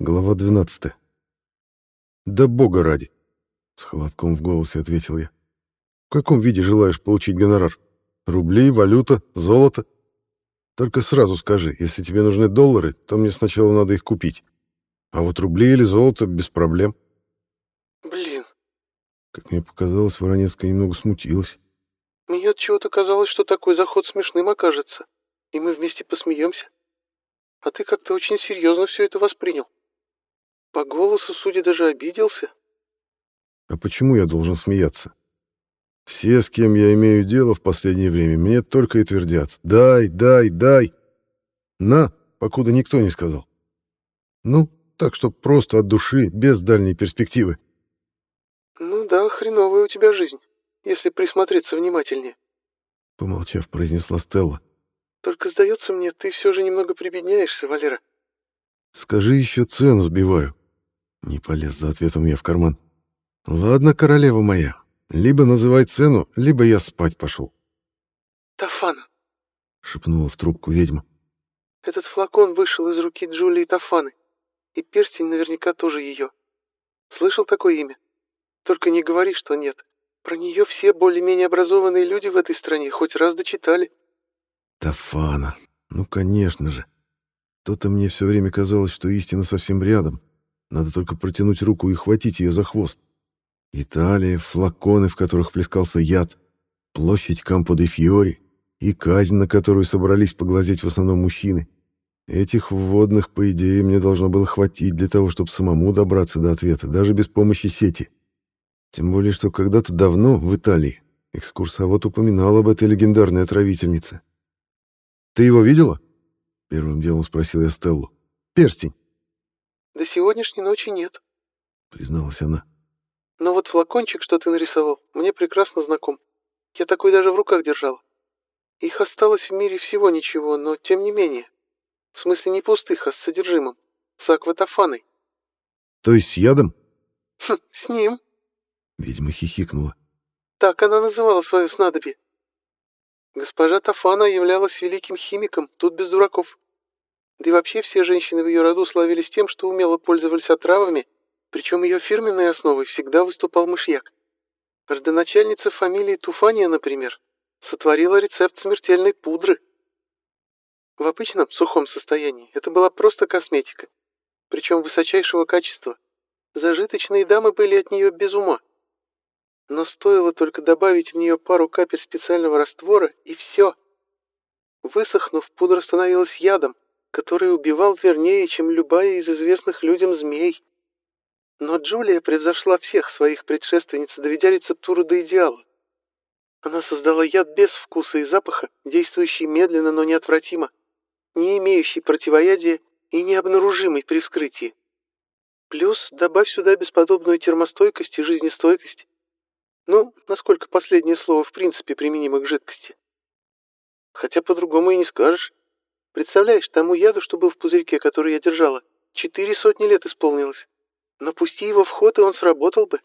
Глава 12. «Да бога ради!» — с холодком в голосе ответил я. «В каком виде желаешь получить гонорар? Рубли, валюта, золото? Только сразу скажи, если тебе нужны доллары, то мне сначала надо их купить. А вот рубли или золото без проблем». Блин, Как мне показалось, Воронецкая немного смутилась. мне от чего-то казалось, что такой заход смешным окажется, и мы вместе посмеемся. А ты как-то очень серьезно все это воспринял. По голосу, судя, даже обиделся. А почему я должен смеяться? Все, с кем я имею дело в последнее время, мне только и твердят «дай, дай, дай». На, покуда никто не сказал. Ну, так что просто от души, без дальней перспективы. Ну да, хреновая у тебя жизнь, если присмотреться внимательнее. Помолчав, произнесла Стелла. Только, сдается мне, ты все же немного прибедняешься, Валера. Скажи еще цену сбиваю. Не полез за ответом я в карман. Ладно, королева моя, либо называй цену, либо я спать пошел, Тафана. шепнула в трубку ведьма. Этот флакон вышел из руки Джулии Тафаны. И перстень наверняка тоже ее. Слышал такое имя? Только не говори, что нет. Про нее все более-менее образованные люди в этой стране хоть раз дочитали. Тафана. Ну, конечно же. То-то мне все время казалось, что истина совсем рядом. Надо только протянуть руку и хватить ее за хвост. Италия, флаконы, в которых плескался яд, площадь Кампо де Фьори и казнь, на которую собрались поглазеть в основном мужчины. Этих вводных, по идее, мне должно было хватить для того, чтобы самому добраться до ответа, даже без помощи сети. Тем более, что когда-то давно, в Италии, экскурсовод упоминал об этой легендарной отравительнице. «Ты его видела?» — первым делом спросил я Стеллу. «Перстень», До сегодняшней ночи нет. — призналась она. Но вот флакончик, что ты нарисовал, мне прекрасно знаком. Я такой даже в руках держала. Их осталось в мире всего ничего, но тем не менее. В смысле не пустых, а с содержимым. С акватофаной. «То есть с ядом?» Хм, с ним. Ведьма хихикнула. Так она называла свое снадобье. Госпожа Тафана являлась великим химиком, тут без дураков. Да и вообще все женщины в ее роду славились тем, что умело пользовались отравами, причем ее фирменной основой всегда выступал мышьяк. Родоначальница фамилии Туфания, например, сотворила рецепт смертельной пудры. В обычном сухом состоянии это была просто косметика, причем высочайшего качества. Зажиточные дамы были от нее без ума. Но стоило только добавить в нее пару капель специального раствора, и все. Высохнув, пудра становилась ядом, который убивал вернее, чем любая из известных людям змей. Но Джулия превзошла всех своих предшественниц, доведя рецептуру до идеала. Она создала яд без вкуса и запаха, действующий медленно, но неотвратимо, не имеющий противоядия и необнаружимый при вскрытии. Плюс добавь сюда бесподобную термостойкость и жизнестойкость. Ну, насколько последнее слово в принципе применимо к жидкости. Хотя по-другому и не скажешь. Представляешь, тому яду, что был в пузырьке, который я держала, четыре сотни лет исполнилось. Но пусти его в ход, и он сработал бы.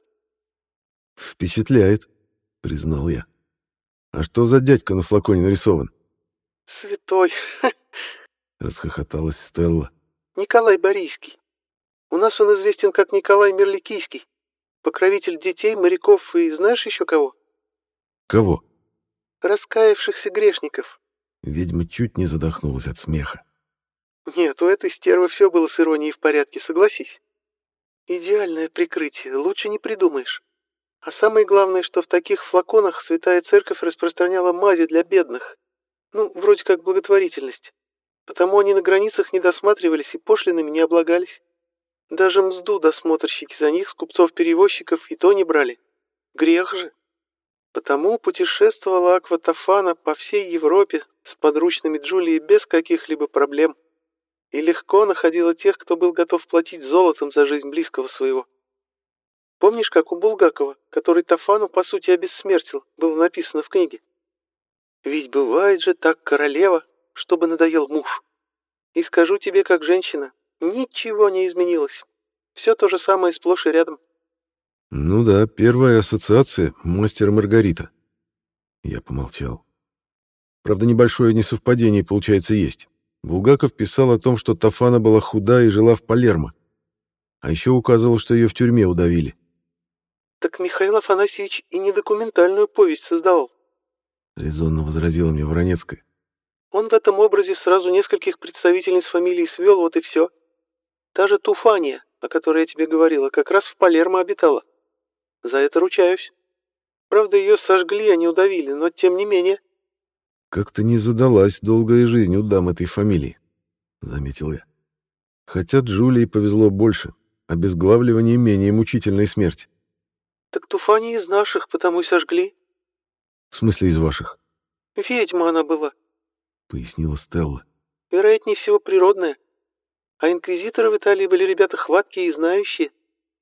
«Впечатляет», — признал я. «А что за дядька на флаконе нарисован?» Святой Расхохоталась Стелла. Николай Борийский. У нас он известен как Николай Мерликийский. Покровитель детей, моряков и знаешь еще кого? «Кого?» Раскаявшихся грешников. Ведьма чуть не задохнулась от смеха. Нет, у этой стервы все было с иронией в порядке, согласись. Идеальное прикрытие, лучше не придумаешь. А самое главное, что в таких флаконах Святая Церковь распространяла мази для бедных. Ну, вроде как благотворительность. Потому они на границах не досматривались и пошлинами не облагались. Даже мзду досмотрщики за них с купцов-перевозчиков и то не брали. Грех же. Потому путешествовала Акватофана по всей Европе с подручными Джулии без каких-либо проблем. И легко находила тех, кто был готов платить золотом за жизнь близкого своего. Помнишь, как у Булгакова, который Тафану, по сути, обессмертил, было написано в книге? Ведь бывает же так королева, чтобы надоел муж. И скажу тебе, как женщина, ничего не изменилось. Все то же самое сплошь и рядом. «Ну да, первая ассоциация — мастер Маргарита». Я помолчал. Правда, небольшое несовпадение, получается, есть. Булгаков писал о том, что Тафана была худа и жила в Палермо. А еще указывал, что ее в тюрьме удавили. Так Михаил Афанасьевич и не документальную повесть создавал. Резонно возразила мне Воронецкая. Он в этом образе сразу нескольких представительниц фамилии свел, вот и все. Та же Туфания, о которой я тебе говорила, как раз в Палермо обитала. За это ручаюсь. Правда, ее сожгли, а не удавили, но тем не менее. Как-то не задалась долгая жизнь у дам этой фамилии, заметил я. Хотя Джулии повезло больше, обезглавливание менее мучительной смерти. Так Туфания из наших, потому и сожгли. В смысле из ваших? Ведьма она была, пояснила Стелла. Вероятнее всего природная. А инквизиторы в Италии были ребята хваткие и знающие,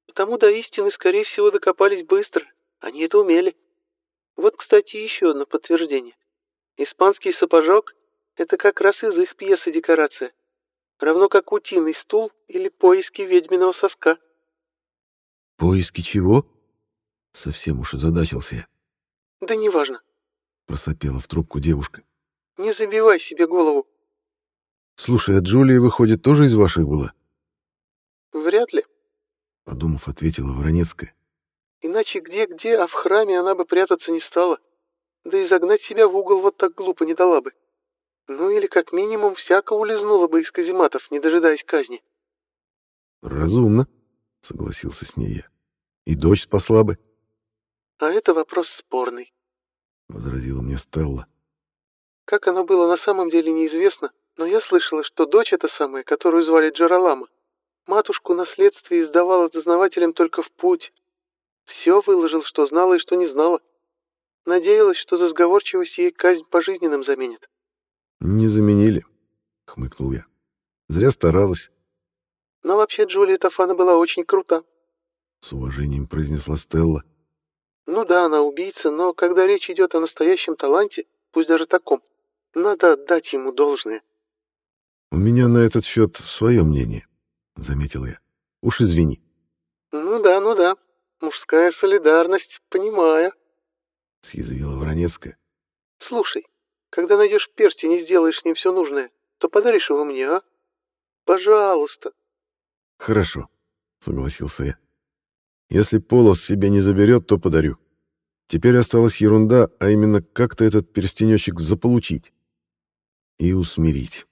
потому до истины, скорее всего, докопались быстро. Они это умели. Вот, кстати, еще одно подтверждение. Испанский сапожок — это как раз из их пьесы декорация. Равно как утиный стул или поиски ведьминого соска. «Поиски чего?» Совсем уж озадачился я. «Да неважно», — просопела в трубку девушка. «Не забивай себе голову». «Слушай, а Джулия, выходит, тоже из ваших была?» «Вряд ли», — подумав, ответила Воронецкая. Иначе где-где, а в храме она бы прятаться не стала. Да и загнать себя в угол вот так глупо не дала бы. Ну или как минимум всяко улизнула бы из казематов, не дожидаясь казни. «Разумно», — согласился с ней я. «И дочь спасла бы». «А это вопрос спорный», — возразила мне Стелла. «Как оно было на самом деле неизвестно, но я слышала, что дочь эта самая, которую звали Джаралама, матушку наследствие издавала дознавателям только в путь, все выложил, что знала и что не знала. Надеялась, что за сговорчивость ей казнь пожизненным заменит. «Не заменили», — хмыкнул я. «Зря старалась». «Но вообще Джулия Тафана была очень крута», — с уважением произнесла Стелла. «Ну да, она убийца, но когда речь идет о настоящем таланте, пусть даже таком, надо отдать ему должное». «У меня на этот счет свое мнение», — заметил я. «Уж извини». «Ну да, ну да», Мужская солидарность, понимаю. Съязвила Воронецкая. Слушай, когда найдешь перстень и сделаешь с ним все нужное, то подаришь его мне, а? Пожалуйста. Хорошо, согласился я. Если Полос себе не заберет, то подарю. Теперь осталась ерунда, а именно как-то этот перстенечек заполучить и усмирить.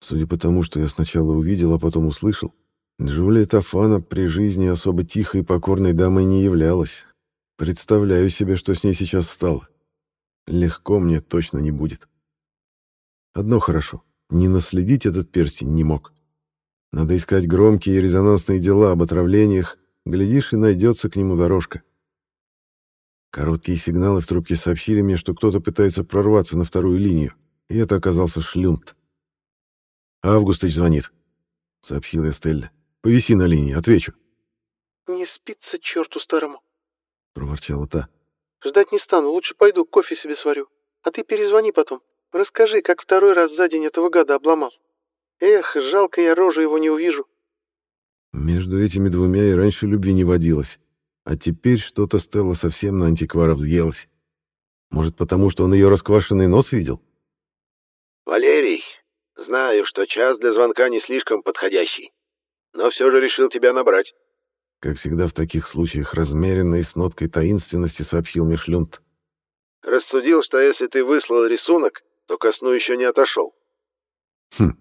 Судя по тому, что я сначала увидел, а потом услышал, Джулия Тафана при жизни особо тихой и покорной дамой не являлась. Представляю себе, что с ней сейчас стало. Легко мне точно не будет. Одно хорошо. Не наследить этот перстень не мог. Надо искать громкие и резонансные дела об отравлениях. Глядишь, и найдется к нему дорожка. Короткие сигналы в трубке сообщили мне, что кто-то пытается прорваться на вторую линию, и это оказался Шлюнт. «Августыч звонит», — сообщил я Стелле. Повиси на линии, отвечу. «Не спится черту старому», — проворчала та. «Ждать не стану, лучше пойду кофе себе сварю. А ты перезвони потом. Расскажи, как второй раз за день этого гада обломал. Эх, жалко я рожу его не увижу». Между этими двумя и раньше любви не водилось. А теперь что-то Стелла совсем на антиквара взъелась. Может, потому что он ее расквашенный нос видел? «Валерий, знаю, что час для звонка не слишком подходящий но все же решил тебя набрать». Как всегда в таких случаях, размеренно и с ноткой таинственности сообщил мне Шлюнт. «Рассудил, что если ты выслал рисунок, то ко сну еще не отошел». «Хм,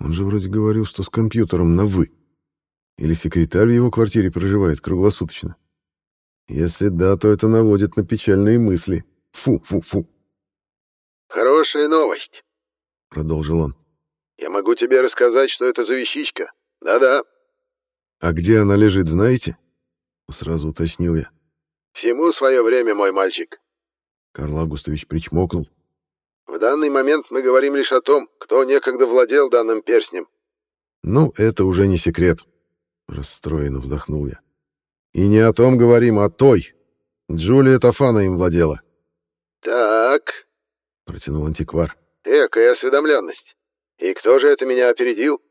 он же вроде говорил, что с компьютером на «вы». Или секретарь в его квартире проживает круглосуточно. Если да, то это наводит на печальные мысли. Фу, фу, фу. «Хорошая новость», — продолжил он. «Я могу тебе рассказать, что это за вещичка. Да-да, «А где она лежит, знаете?» — сразу уточнил я. «Всему свое время, мой мальчик». Карл Августович причмокнул. «В данный момент мы говорим лишь о том, кто некогда владел данным перстнем». «Ну, это уже не секрет», — расстроенно вздохнул я. «И не о том говорим, а той. Джулия Тафана им владела». «Так», — протянул антиквар. «Экая осведомленность. И кто же это меня опередил?»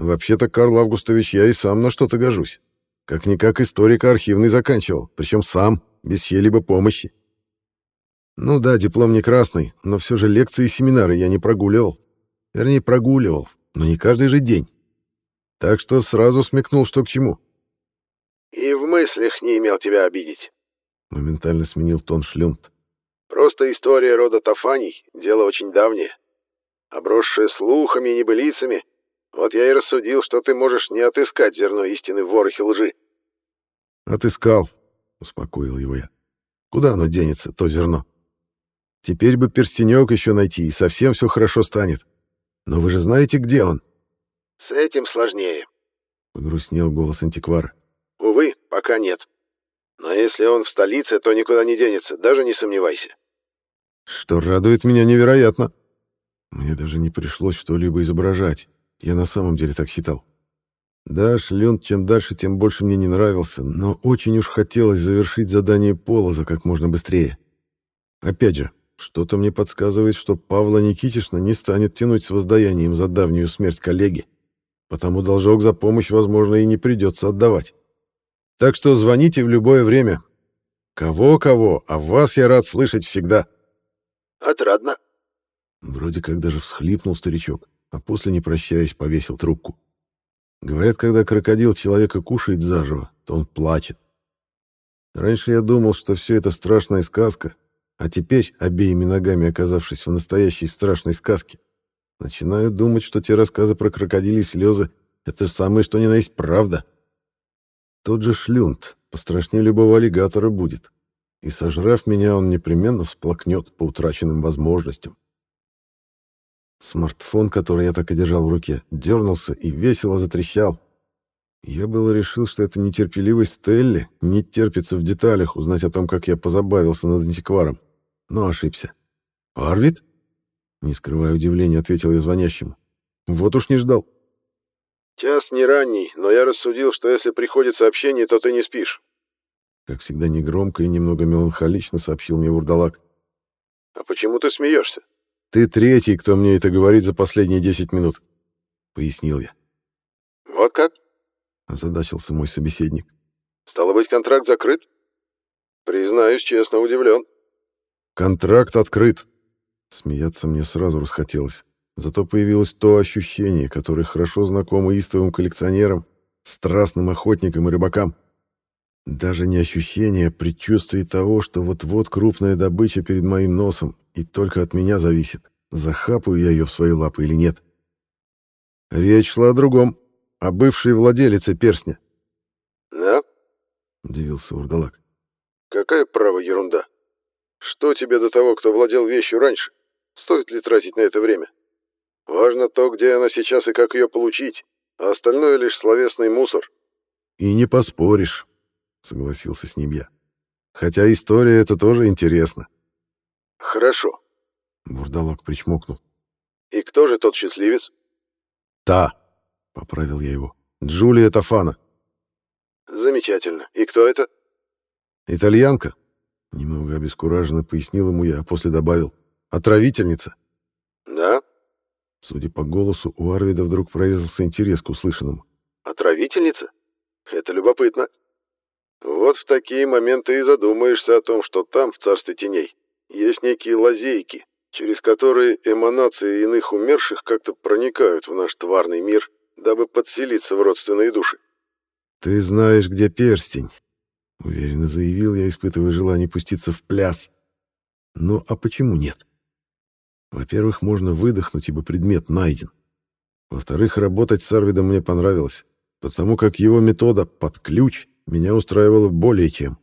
Вообще-то, Карл Августович, я и сам на что-то гожусь. Как-никак историк архивный заканчивал, причем сам, без чьей-либо помощи. Ну да, диплом не красный, но все же лекции и семинары я не прогуливал. Вернее, прогуливал, но не каждый же день. Так что сразу смекнул, что к чему. И в мыслях не имел тебя обидеть. Моментально сменил тон Шлюнт. Просто история рода Тафаний — дело очень давнее. Обросшее слухами и небылицами, вот я и рассудил, что ты можешь не отыскать зерно истины в ворохе лжи. «Отыскал», — успокоил его я. «Куда оно денется, то зерно? Теперь бы перстенек еще найти, и совсем все хорошо станет. Но вы же знаете, где он?» «С этим сложнее», — погрустнел голос антиквара. «Увы, пока нет. Но если он в столице, то никуда не денется, даже не сомневайся». «Что радует меня невероятно. Мне даже не пришлось что-либо изображать. Я на самом деле так считал. Да, Шлюнд чем дальше, тем больше мне не нравился, но очень уж хотелось завершить задание Полоза как можно быстрее. Опять же, что-то мне подсказывает, что Павла Никитишна не станет тянуть с воздаянием за давнюю смерть коллеги, потому должок за помощь, возможно, и не придется отдавать. Так что звоните в любое время. Кого-кого, а вас я рад слышать всегда. Отрадно. Вроде как даже всхлипнул старичок, а после, не прощаясь, повесил трубку. Говорят, когда крокодил человека кушает заживо, то он плачет. Раньше я думал, что все это страшная сказка, а теперь, обеими ногами оказавшись в настоящей страшной сказке, начинаю думать, что те рассказы про крокодили слезы — это самое, что ни на есть правда. Тот же шлюнт, пострашнее любого аллигатора будет, и, сожрав меня, он непременно всплакнет по утраченным возможностям. Смартфон, который я так и держал в руке, дернулся и весело затрещал. Я было решил, что это нетерпеливость Стелли не терпится в деталях узнать о том, как я позабавился над антикваром. Но ошибся. «Арвид?» Не скрывая удивления, ответил я звонящему. «Вот уж не ждал». «Час не ранний, но я рассудил, что если приходит сообщение, то ты не спишь». Как всегда негромко и немного меланхолично сообщил мне Вурдалак. «А почему ты смеешься?» «Ты третий, кто мне это говорит за последние десять минут», — пояснил я. «Вот как?» — озадачился мой собеседник. «Стало быть, контракт закрыт?» «Признаюсь, честно удивлен». «Контракт открыт». Смеяться мне сразу расхотелось. Зато появилось то ощущение, которое хорошо знакомо истовым коллекционерам, страстным охотникам и рыбакам. Даже не ощущение, а предчувствие того, что вот-вот крупная добыча перед моим носом, и только от меня зависит, захапаю я ее в свои лапы или нет. Речь шла о другом, о бывшей владелице перстня. «Да?» — удивился Урдалак. «Какая право ерунда? Что тебе до того, кто владел вещью раньше? Стоит ли тратить на это время? Важно то, где она сейчас и как ее получить, а остальное лишь словесный мусор». «И не поспоришь», — согласился с ним я. «Хотя история эта тоже интересна». «Хорошо», — Бурдалок причмокнул. «И кто же тот счастливец?» «Та», — поправил я его. «Джулия Тафана». «Замечательно. И кто это?» «Итальянка», — немного обескураженно пояснил ему я, а после добавил. «Отравительница». «Да?» Судя по голосу, у Арвида вдруг прорезался интерес к услышанному. «Отравительница? Это любопытно. Вот в такие моменты и задумаешься о том, что там, в царстве теней, есть некие лазейки, через которые эманации иных умерших как-то проникают в наш тварный мир, дабы подселиться в родственные души. «Ты знаешь, где перстень», — уверенно заявил я, испытывая желание пуститься в пляс. «Ну, а почему нет? Во-первых, можно выдохнуть, ибо предмет найден. Во-вторых, работать с Арвидом мне понравилось, потому как его метода «под ключ» меня устраивало более чем.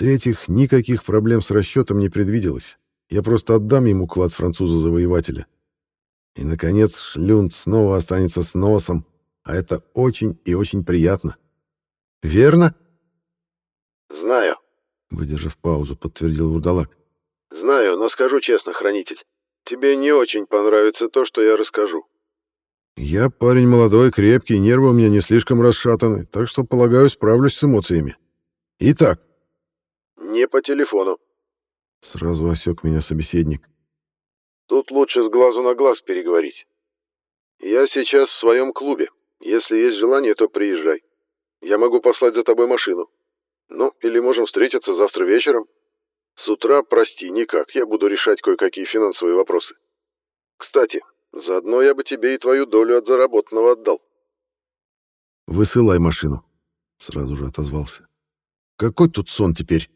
В-третьих, никаких проблем с расчетом не предвиделось. Я просто отдам ему клад француза-завоевателя. И, наконец, Шлюнд снова останется с носом, а это очень и очень приятно. Верно? Знаю, выдержав паузу, подтвердил Вурдалак. Знаю, но скажу честно, хранитель, тебе не очень понравится то, что я расскажу. Я парень молодой, крепкий, нервы у меня не слишком расшатаны, так что, полагаю, справлюсь с эмоциями. Итак. Не по телефону. Сразу осек меня собеседник. Тут лучше с глазу на глаз переговорить. Я сейчас в своем клубе. Если есть желание, то приезжай. Я могу послать за тобой машину. Ну, или можем встретиться завтра вечером. С утра, прости, никак. Я буду решать кое-какие финансовые вопросы. Кстати, заодно я бы тебе и твою долю от заработанного отдал. «Высылай машину», — сразу же отозвался. «Какой тут сон теперь?»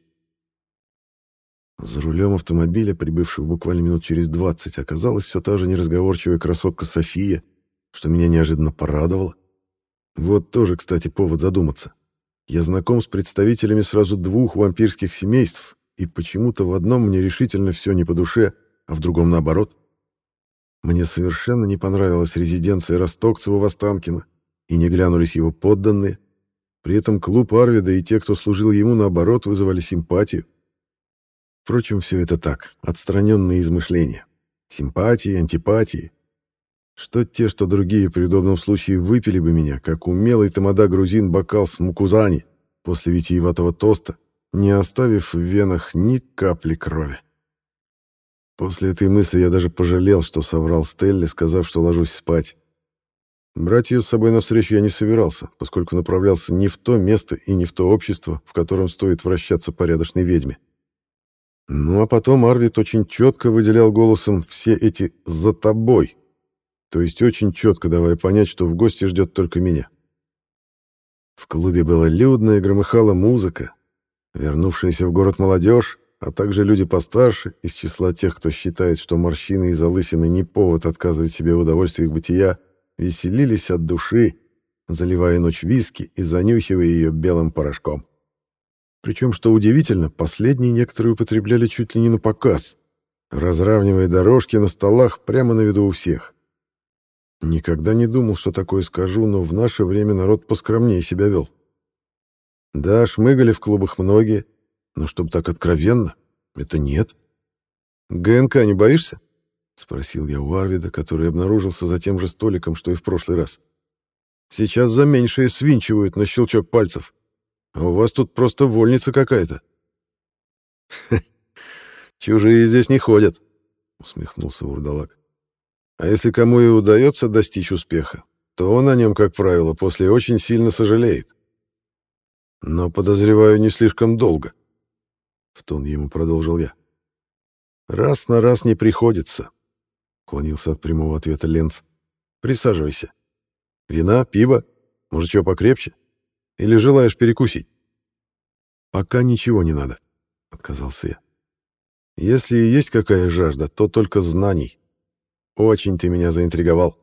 За рулем автомобиля, прибывшего буквально минут через двадцать, оказалась все та же неразговорчивая красотка София, что меня неожиданно порадовало. Вот тоже, кстати, повод задуматься. Я знаком с представителями сразу двух вампирских семейств, и почему-то в одном мне решительно все не по душе, а в другом наоборот. Мне совершенно не понравилась резиденция Ростокцева-Востанкина, и не глянулись его подданные. При этом клуб Арвида и те, кто служил ему, наоборот, вызывали симпатию. Впрочем, все это так, отстраненные измышления. Симпатии, антипатии. Что те, что другие при удобном случае выпили бы меня, как умелый тамада грузин бокал с мукузани после витиеватого тоста, не оставив в венах ни капли крови. После этой мысли я даже пожалел, что соврал Стелле, сказав, что ложусь спать. Брать ее с собой навстречу я не собирался, поскольку направлялся не в то место и не в то общество, в котором стоит вращаться порядочной ведьме. Ну а потом Арвид очень четко выделял голосом все эти «за тобой», то есть очень четко давая понять, что в гости ждет только меня. В клубе было людно и громыхала музыка. Вернувшаяся в город молодежь, а также люди постарше, из числа тех, кто считает, что морщины и залысины не повод отказывать себе в удовольствиях бытия, веселились от души, заливая ночь виски и занюхивая ее белым порошком. Причем, что удивительно, последние некоторые употребляли чуть ли не на показ, разравнивая дорожки на столах прямо на виду у всех. Никогда не думал, что такое скажу, но в наше время народ поскромнее себя вел. Да, шмыгали в клубах многие, но чтобы так откровенно, это нет. ГНК не боишься? Спросил я у Арвида, который обнаружился за тем же столиком, что и в прошлый раз. Сейчас за меньшее свинчивают на щелчок пальцев. А у вас тут просто вольница какая-то. Чужие здесь не ходят, усмехнулся Вурдалак. А если кому и удается достичь успеха, то он о нем, как правило, после очень сильно сожалеет. Но, подозреваю, не слишком долго. В тон ему продолжил я. Раз на раз не приходится, уклонился от прямого ответа Ленц. Присаживайся. Вина, пиво, может, чего покрепче? Или желаешь перекусить?» «Пока ничего не надо», — отказался я. «Если и есть какая жажда, то только знаний. Очень ты меня заинтриговал.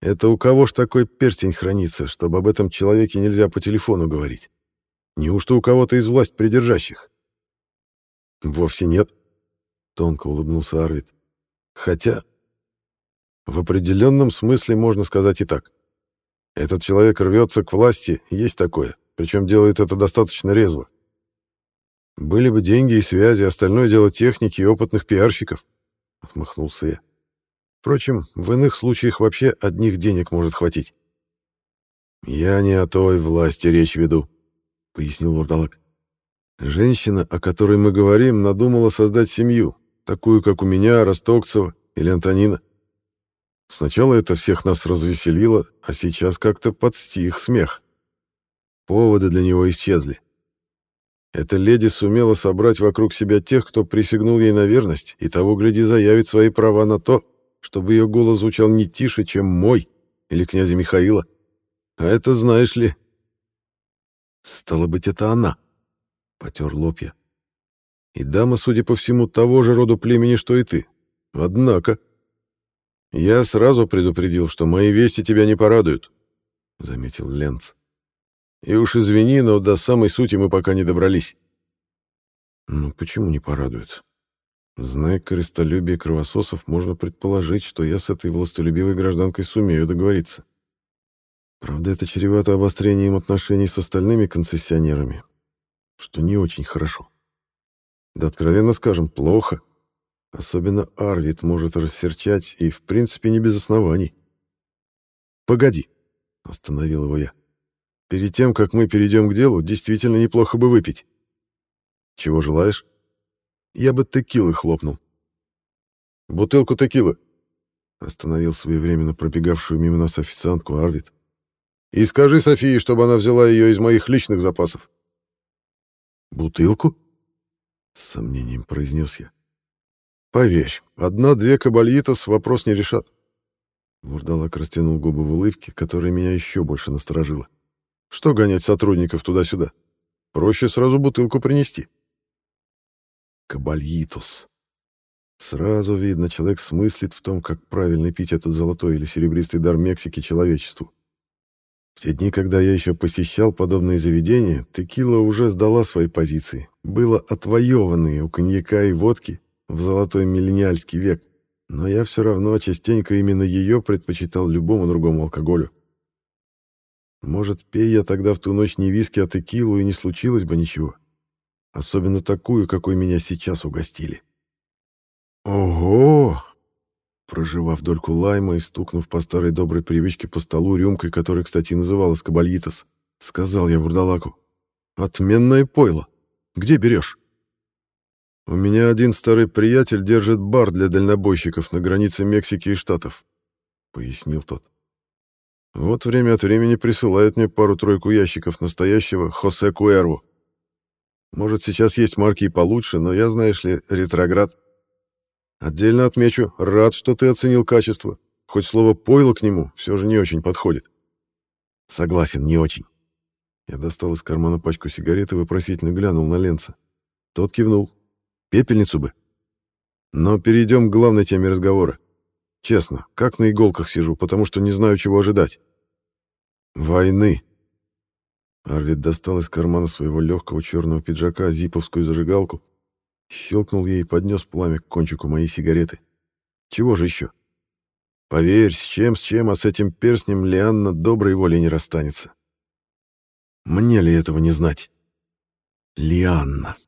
Это у кого ж такой перстень хранится, чтобы об этом человеке нельзя по телефону говорить? Неужто у кого-то из власть придержащих?» «Вовсе нет», — тонко улыбнулся Арвид. «Хотя...» «В определенном смысле можно сказать и так. Этот человек рвется к власти, есть такое, причем делает это достаточно резво. Были бы деньги и связи, остальное дело техники и опытных пиарщиков, — отмахнулся я. Впрочем, в иных случаях вообще одних денег может хватить. «Я не о той власти речь веду», — пояснил Вурдалак. «Женщина, о которой мы говорим, надумала создать семью, такую, как у меня, Ростокцева или Антонина. Сначала это всех нас развеселило, а сейчас как-то подстих смех. Поводы для него исчезли. Эта леди сумела собрать вокруг себя тех, кто присягнул ей на верность, и того, гляди, заявит свои права на то, чтобы ее голос звучал не тише, чем мой или князя Михаила. А это, знаешь ли... Стало быть, это она, — потер лоб я. И дама, судя по всему, того же рода племени, что и ты. Однако... «Я сразу предупредил, что мои вести тебя не порадуют», — заметил Ленц. «И уж извини, но до самой сути мы пока не добрались». «Ну почему не порадуют? Зная крестолюбие кровососов, можно предположить, что я с этой властолюбивой гражданкой сумею договориться. Правда, это чревато обострением отношений с остальными концессионерами, что не очень хорошо. Да откровенно скажем, плохо». Особенно Арвид может рассерчать и, в принципе, не без оснований. «Погоди», — остановил его я. «Перед тем, как мы перейдем к делу, действительно неплохо бы выпить». «Чего желаешь?» «Я бы текилы хлопнул». «Бутылку текилы», — остановил своевременно пробегавшую мимо нас официантку Арвид. «И скажи Софии, чтобы она взяла ее из моих личных запасов». «Бутылку?» — с сомнением произнес я. Поверь, одна-две кабальитос вопрос не решат. Вурдалак растянул губы в улыбке, которая меня еще больше насторожила. Что гонять сотрудников туда-сюда? Проще сразу бутылку принести. Кабальитус. Сразу видно, человек смыслит в том, как правильно пить этот золотой или серебристый дар Мексики человечеству. В те дни, когда я еще посещал подобные заведения, текила уже сдала свои позиции. Было отвоеванные у коньяка и водки в золотой миллениальский век. Но я все равно частенько именно ее предпочитал любому другому алкоголю. Может, пей я тогда в ту ночь не виски, а текилу, и не случилось бы ничего. Особенно такую, какой меня сейчас угостили. Ого! Проживав дольку лайма и стукнув по старой доброй привычке по столу рюмкой, которая, кстати, называлась кабальитос, сказал я вурдалаку. «Отменное пойло. Где берешь?» «У меня один старый приятель держит бар для дальнобойщиков на границе Мексики и Штатов», — пояснил тот. «Вот время от времени присылает мне пару-тройку ящиков настоящего Хосе Куэрву. Может, сейчас есть марки и получше, но я, знаешь ли, ретроград». Отдельно отмечу, рад, что ты оценил качество. Хоть слово «пойло» к нему все же не очень подходит. Согласен, не очень. Я достал из кармана пачку сигарет и вопросительно глянул на Ленца. Тот кивнул. Пепельницу бы. Но перейдем к главной теме разговора. Честно, как на иголках сижу, потому что не знаю, чего ожидать. Войны. Арвид достал из кармана своего легкого черного пиджака зиповскую зажигалку Щелкнул ей и поднес пламя к кончику моей сигареты. Чего же еще? Поверь, с чем, с чем, а с этим перстнем Лианна доброй воли не расстанется. Мне ли этого не знать? Лианна.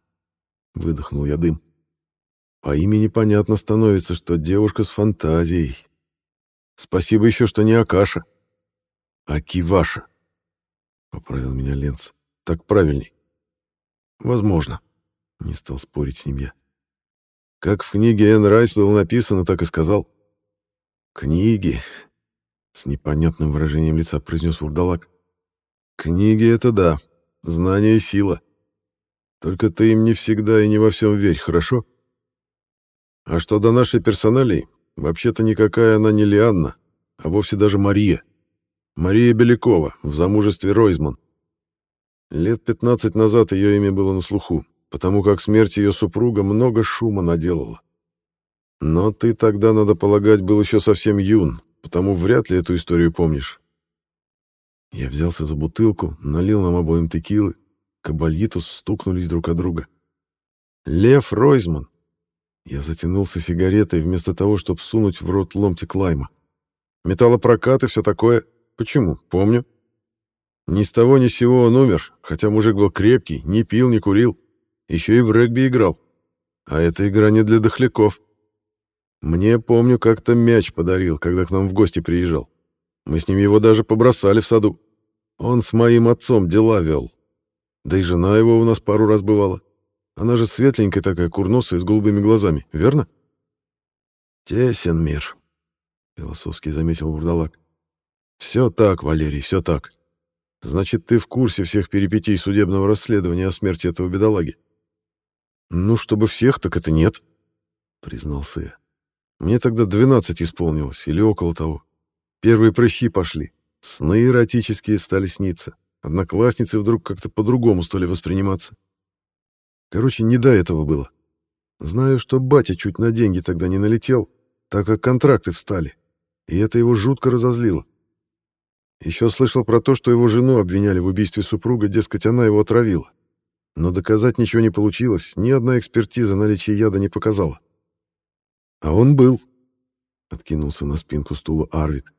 Выдохнул я дым. По имени понятно становится, что девушка с фантазией. Спасибо еще, что не Акаша, а Киваша. Поправил меня Ленц. Так правильней. Возможно. Не стал спорить с ним я. Как в книге Энн Райс было написано, так и сказал. Книги. С непонятным выражением лица произнес Вурдалак. Книги — это да. Знание сила. Только ты им не всегда и не во всем верь, хорошо? А что до нашей персоналии, вообще-то никакая она не Лианна, а вовсе даже Мария. Мария Белякова, в замужестве Ройзман. Лет 15 назад ее имя было на слуху, потому как смерть ее супруга много шума наделала. Но ты тогда, надо полагать, был еще совсем юн, потому вряд ли эту историю помнишь. Я взялся за бутылку, налил нам обоим текилы. Кабальитус стукнулись друг от друга. Лев Ройзман. Я затянулся сигаретой вместо того, чтобы сунуть в рот ломтик лайма. Металлопрокат и все такое. Почему? Помню. Ни с того ни с сего он умер, хотя мужик был крепкий, не пил, не курил. Еще и в регби играл. А эта игра не для дохляков. Мне, помню, как-то мяч подарил, когда к нам в гости приезжал. Мы с ним его даже побросали в саду. Он с моим отцом дела вел. Да и жена его у нас пару раз бывала. Она же светленькая такая, курносая, с голубыми глазами, верно? Тесен мир, философски заметил Бурдалак. Все так, Валерий, все так. Значит, ты в курсе всех перипетий судебного расследования о смерти этого бедолаги? «Ну, чтобы всех, так это нет», — признался я. «Мне тогда двенадцать исполнилось, или около того. Первые прыщи пошли, сны эротические стали сниться, одноклассницы вдруг как-то по-другому стали восприниматься. Короче, не до этого было. Знаю, что батя чуть на деньги тогда не налетел, так как контракты встали, и это его жутко разозлило. Еще слышал про то, что его жену обвиняли в убийстве супруга, дескать, она его отравила. Но доказать ничего не получилось, ни одна экспертиза наличия яда не показала. А он был, откинулся на спинку стула Арвид.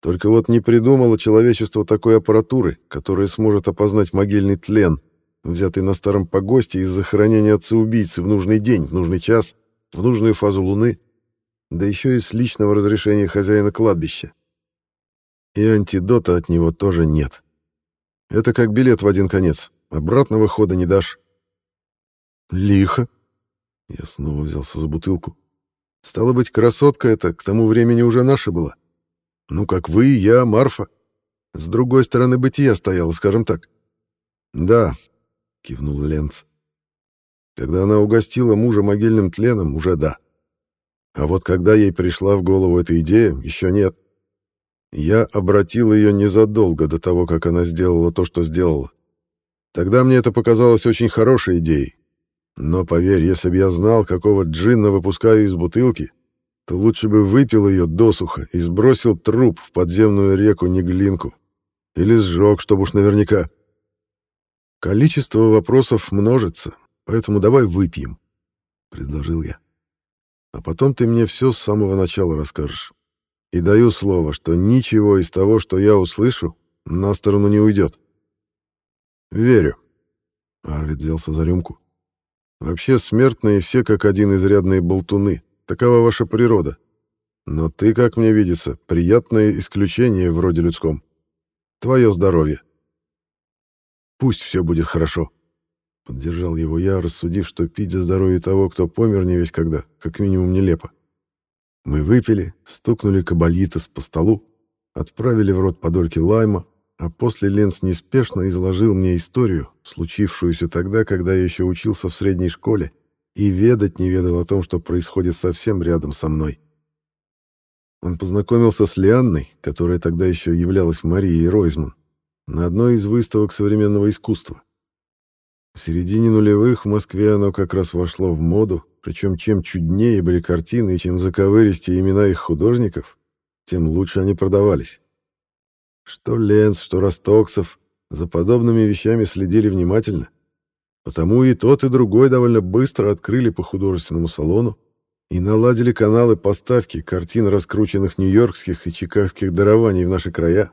Только вот не придумало человечество такой аппаратуры, которая сможет опознать могильный тлен, взятый на старом погосте из захоронения отца-убийцы в нужный день, в нужный час, в нужную фазу луны, да еще и с личного разрешения хозяина кладбища. И антидота от него тоже нет. Это как билет в один конец. Обратного хода не дашь. Лихо. Я снова взялся за бутылку. Стало быть, красотка эта к тому времени уже наша была. Ну, как вы, я, Марфа. С другой стороны бытия стояла, скажем так. Да, кивнул Ленц. Когда она угостила мужа могильным тленом, уже да. А вот когда ей пришла в голову эта идея, еще нет. Я обратил ее незадолго до того, как она сделала то, что сделала. Тогда мне это показалось очень хорошей идеей. Но поверь, если бы я знал, какого джинна выпускаю из бутылки, то лучше бы выпил ее досуха и сбросил труп в подземную реку Неглинку. Или сжег, чтобы уж наверняка. Количество вопросов множится, поэтому давай выпьем, — предложил я. А потом ты мне все с самого начала расскажешь. И даю слово, что ничего из того, что я услышу, на сторону не уйдет. Верю. Арвид взялся за рюмку. Вообще смертные все как один изрядные болтуны. Такова ваша природа. Но ты, как мне видится, приятное исключение вроде людском. Твое здоровье. Пусть все будет хорошо. Поддержал его я, рассудив, что пить за здоровье того, кто помер не весь когда, как минимум нелепо. Мы выпили, стукнули кабальитос по столу, отправили в рот подольки лайма, а после Ленс неспешно изложил мне историю, случившуюся тогда, когда я еще учился в средней школе и ведать не ведал о том, что происходит совсем рядом со мной. Он познакомился с Лианной, которая тогда еще являлась Марией Ройзман, на одной из выставок современного искусства. В середине нулевых в Москве оно как раз вошло в моду, причем чем чуднее были картины и чем заковыристее имена их художников, тем лучше они продавались. Что Ленц, что Ростоксов за подобными вещами следили внимательно. Потому и тот, и другой довольно быстро открыли по художественному салону и наладили каналы поставки картин, раскрученных нью-йоркских и чикагских дарований в наши края.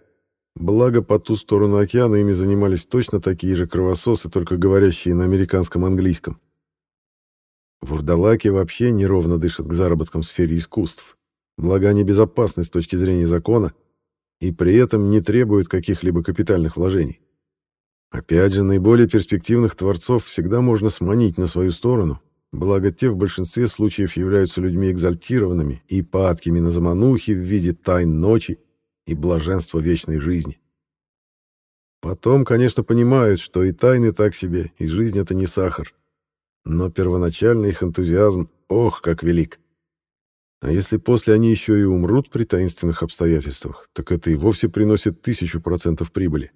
Благо, по ту сторону океана ими занимались точно такие же кровососы, только говорящие на американском английском. Вурдалаки вообще неровно дышат к заработкам в сфере искусств. Благо, они безопасны с точки зрения закона — и при этом не требуют каких-либо капитальных вложений. Опять же, наиболее перспективных творцов всегда можно сманить на свою сторону, благо те в большинстве случаев являются людьми экзальтированными и падкими на заманухи в виде тайн ночи и блаженства вечной жизни. Потом, конечно, понимают, что и тайны так себе, и жизнь — это не сахар. Но первоначальный их энтузиазм, ох, как велик. А если после они еще и умрут при таинственных обстоятельствах, так это и вовсе приносит тысячу процентов прибыли.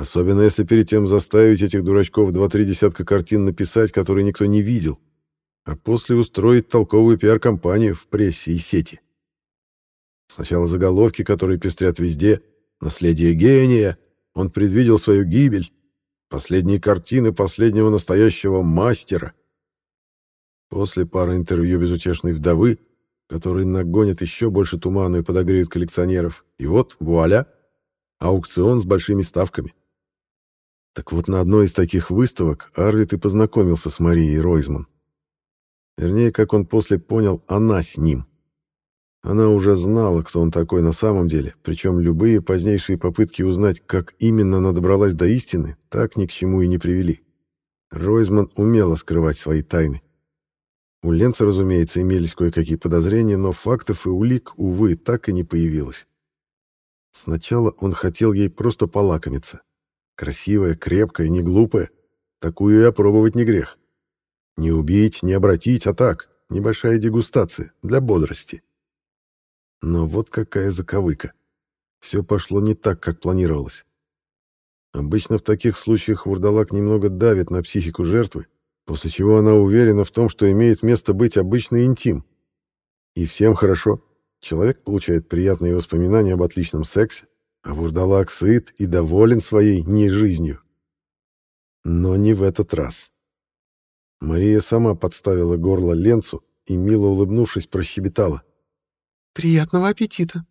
Особенно если перед тем заставить этих дурачков два-три десятка картин написать, которые никто не видел, а после устроить толковую пиар-компанию в прессе и сети. Сначала заголовки, которые пестрят везде, «Наследие гения», «Он предвидел свою гибель», «Последние картины последнего настоящего мастера». После пары интервью безутешной вдовы которые нагонят еще больше туману и подогреют коллекционеров. И вот, вуаля, аукцион с большими ставками. Так вот, на одной из таких выставок Арвид и познакомился с Марией Ройзман. Вернее, как он после понял, она с ним. Она уже знала, кто он такой на самом деле, причем любые позднейшие попытки узнать, как именно она добралась до истины, так ни к чему и не привели. Ройзман умела скрывать свои тайны. У Ленца, разумеется, имелись кое-какие подозрения, но фактов и улик, увы, так и не появилось. Сначала он хотел ей просто полакомиться. Красивая, крепкая, не глупая. Такую и опробовать не грех. Не убить, не обратить, а так, небольшая дегустация, для бодрости. Но вот какая заковыка. Все пошло не так, как планировалось. Обычно в таких случаях вурдалак немного давит на психику жертвы, после чего она уверена в том, что имеет место быть обычный интим. И всем хорошо. Человек получает приятные воспоминания об отличном сексе, а вурдалак сыт и доволен своей не жизнью. Но не в этот раз. Мария сама подставила горло Ленцу и, мило улыбнувшись, прощебетала. «Приятного аппетита.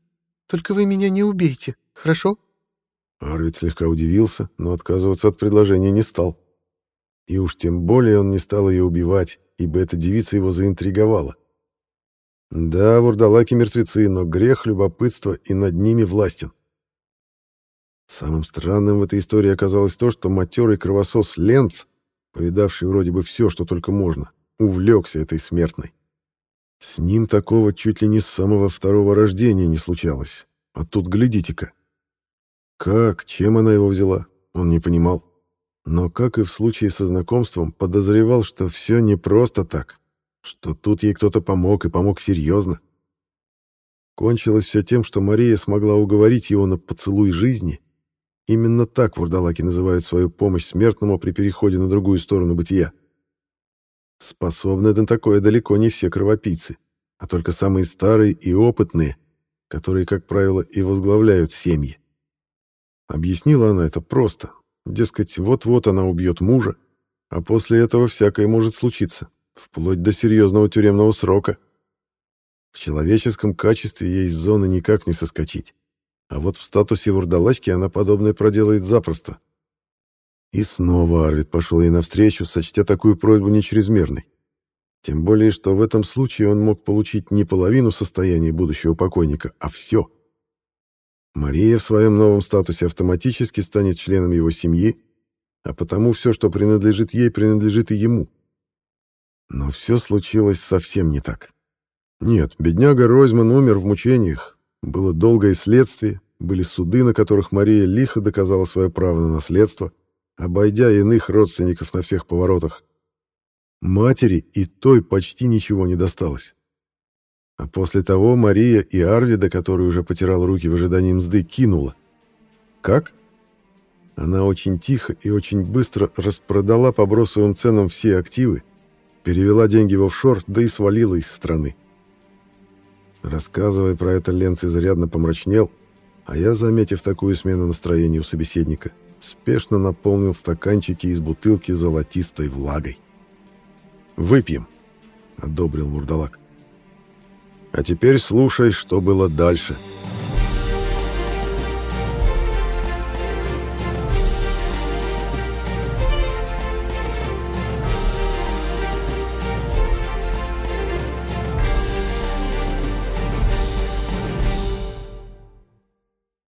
Только вы меня не убейте, хорошо?» Арвид слегка удивился, но отказываться от предложения не стал. И уж тем более он не стал ее убивать, ибо эта девица его заинтриговала. Да, вурдалаки мертвецы, но грех, любопытство и над ними властен. Самым странным в этой истории оказалось то, что матерый кровосос Ленц, повидавший вроде бы все, что только можно, увлекся этой смертной. С ним такого чуть ли не с самого второго рождения не случалось. А тут глядите-ка. Как, чем она его взяла, он не понимал. Но, как и в случае со знакомством, подозревал, что все не просто так, что тут ей кто-то помог и помог серьезно. Кончилось все тем, что Мария смогла уговорить его на поцелуй жизни. Именно так вурдалаки называют свою помощь смертному при переходе на другую сторону бытия. Способны на такое далеко не все кровопийцы, а только самые старые и опытные, которые, как правило, и возглавляют семьи. Объяснила она это просто. Дескать, вот-вот она убьет мужа, а после этого всякое может случиться, вплоть до серьезного тюремного срока. В человеческом качестве ей из зоны никак не соскочить. А вот в статусе вурдалачки она подобное проделает запросто. И снова Арвид пошел ей навстречу, сочтя такую просьбу не чрезмерной. Тем более, что в этом случае он мог получить не половину состояния будущего покойника, а все. Мария в своем новом статусе автоматически станет членом его семьи, а потому все, что принадлежит ей, принадлежит и ему. Но все случилось совсем не так. Нет, бедняга Ройзман умер в мучениях. Было долгое следствие, были суды, на которых Мария лихо доказала свое право на наследство, обойдя иных родственников на всех поворотах. Матери и той почти ничего не досталось. А после того Мария и Арвида, который уже потирал руки в ожидании мзды, кинула. Как? Она очень тихо и очень быстро распродала по бросовым ценам все активы, перевела деньги в офшор, да и свалила из страны. Рассказывая про это, Ленц изрядно помрачнел, а я, заметив такую смену настроения у собеседника, спешно наполнил стаканчики из бутылки золотистой влагой. «Выпьем», — одобрил Мурдалак. «А теперь слушай, что было дальше». «Дальше».